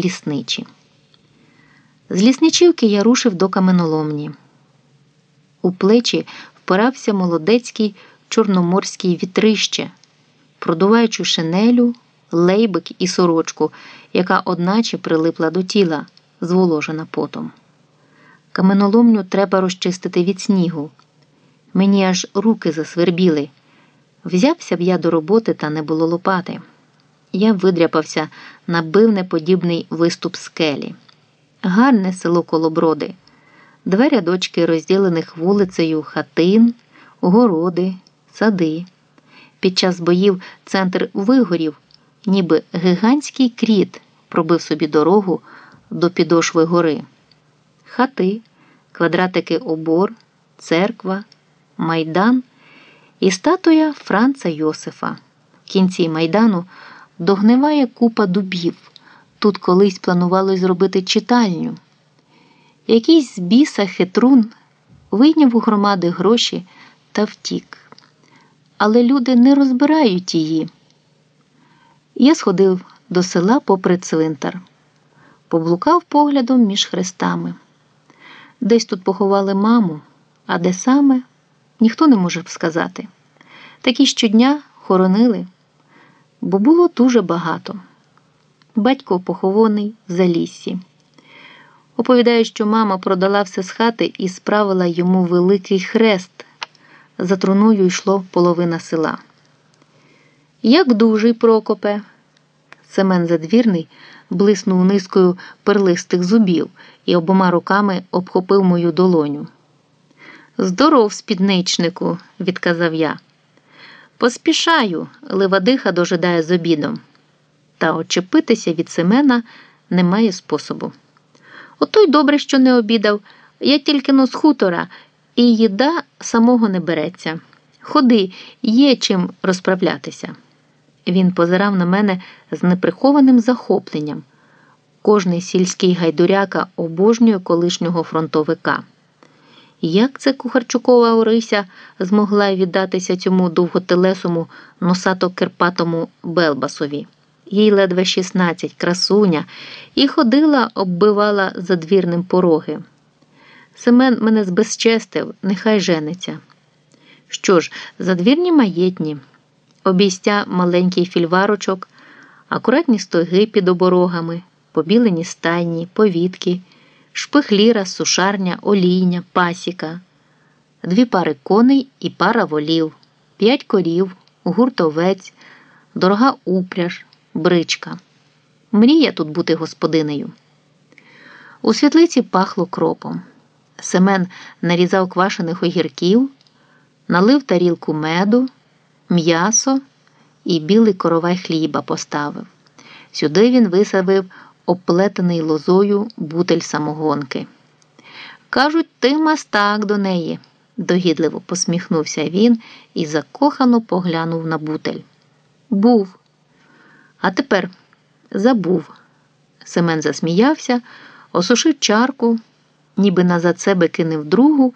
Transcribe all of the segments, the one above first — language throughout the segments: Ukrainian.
лісничі. З лісничівки я рушив до каменоломні. У плечі впирався молодецький чорноморський вітрище, продуваючи шинелю, лейбик і сорочку, яка одначе прилипла до тіла, зволожена потом. Каменоломню треба розчистити від снігу. Мені аж руки засвербіли. Взявся б я до роботи, та не було лопати. Я видряпався на бивнеподібний виступ скелі. Гарне село Колоброди, два рядочки розділених вулицею хатин, городи, сади. Під час боїв центр вигорів, ніби гігантський кріт пробив собі дорогу до підошви гори. Хати, квадратики обор, церква, майдан і статуя Франца Йосифа. В кінці майдану догниває купа дубів. Тут колись планували зробити читальню. Якийсь з біса хитрун вийняв у громади гроші та втік. Але люди не розбирають її. Я сходив до села попри цвинтар, поблукав поглядом між хрестами. Десь тут поховали маму, а де саме ніхто не може сказати. Такі щодня хоронили, бо було дуже багато. Батько похований в заліссі. Оповідає, що мама продала все з хати і справила йому великий хрест. За труною йшло половина села. Як дужий Прокопе, Семен Задвірний блиснув низкою перлистих зубів і обома руками обхопив мою долоню. Здоров, спідничнику, відказав я. Поспішаю, Ливадиха дожидає з обідом. Та очепитися від Семена немає способу. Ото й добре, що не обідав, я тільки но хутора, і їда самого не береться. Ходи, є чим розправлятися. Він позирав на мене з неприхованим захопленням. Кожний сільський гайдуряка обожнює колишнього фронтовика. Як це Кухарчукова Орися змогла віддатися цьому довготелесому, носато керпатому Белбасові? Їй ледве 16, красуня, і ходила, оббивала задвірним пороги. Семен мене збезчестив, нехай жениться. Що ж, задвірні маєтні, обійстя маленький фільварочок, акуратні стойги під оборогами, побілені стайні, повітки, шпихліра, сушарня, олійня, пасіка, дві пари коней і пара волів, п'ять корів, гурт овець, дорога упряж бричка. Мрія тут бути господинею. У світлиці пахло кропом. Семен нарізав квашених огірків, налив тарілку меду, м'ясо і білий коровай хліба поставив. Сюди він висавив оплетений лозою бутель самогонки. Кажуть, ти мастак до неї, догідливо посміхнувся він і закохано поглянув на бутель. Був. А тепер забув. Семен засміявся, осушив чарку, ніби назад себе кинув другу,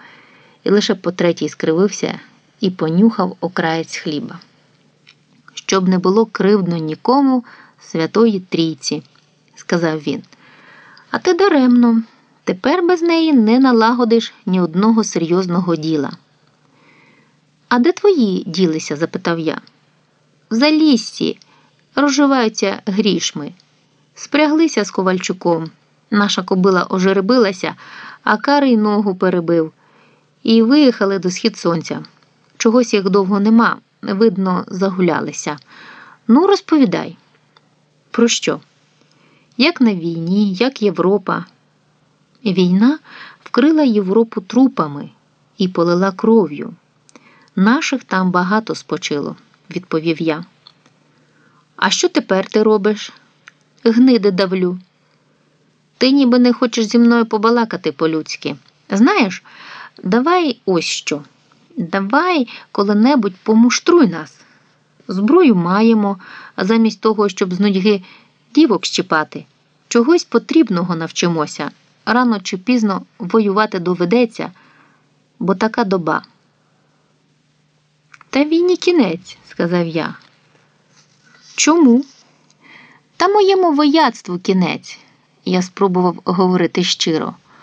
і лише по третій скривився і понюхав окраєць хліба. Щоб не було кривдно нікому святої трійці, сказав він. А ти даремно, тепер без неї не налагодиш ні одного серйозного діла. А де твої ділися? запитав я. В заліссі розживаються грішми. Спряглися з Ковальчуком. Наша кобила ожеребилася, а карий ногу перебив. І виїхали до схід сонця. Чогось їх довго нема, видно, загулялися. Ну, розповідай. Про що? Як на війні, як Європа. Війна вкрила Європу трупами і полила кров'ю. Наших там багато спочило, відповів я. А що тепер ти робиш? Гниди давлю. Ти ніби не хочеш зі мною побалакати по-людськи. Знаєш, давай ось що. Давай коли-небудь помуштруй нас. Зброю маємо, замість того, щоб з нудьги дівок щіпати, чогось потрібного навчимося. Рано чи пізно воювати доведеться, бо така доба. Та війні кінець, сказав я. Чому? Та моєму вояцтву кінець. Я спробував говорити щиро.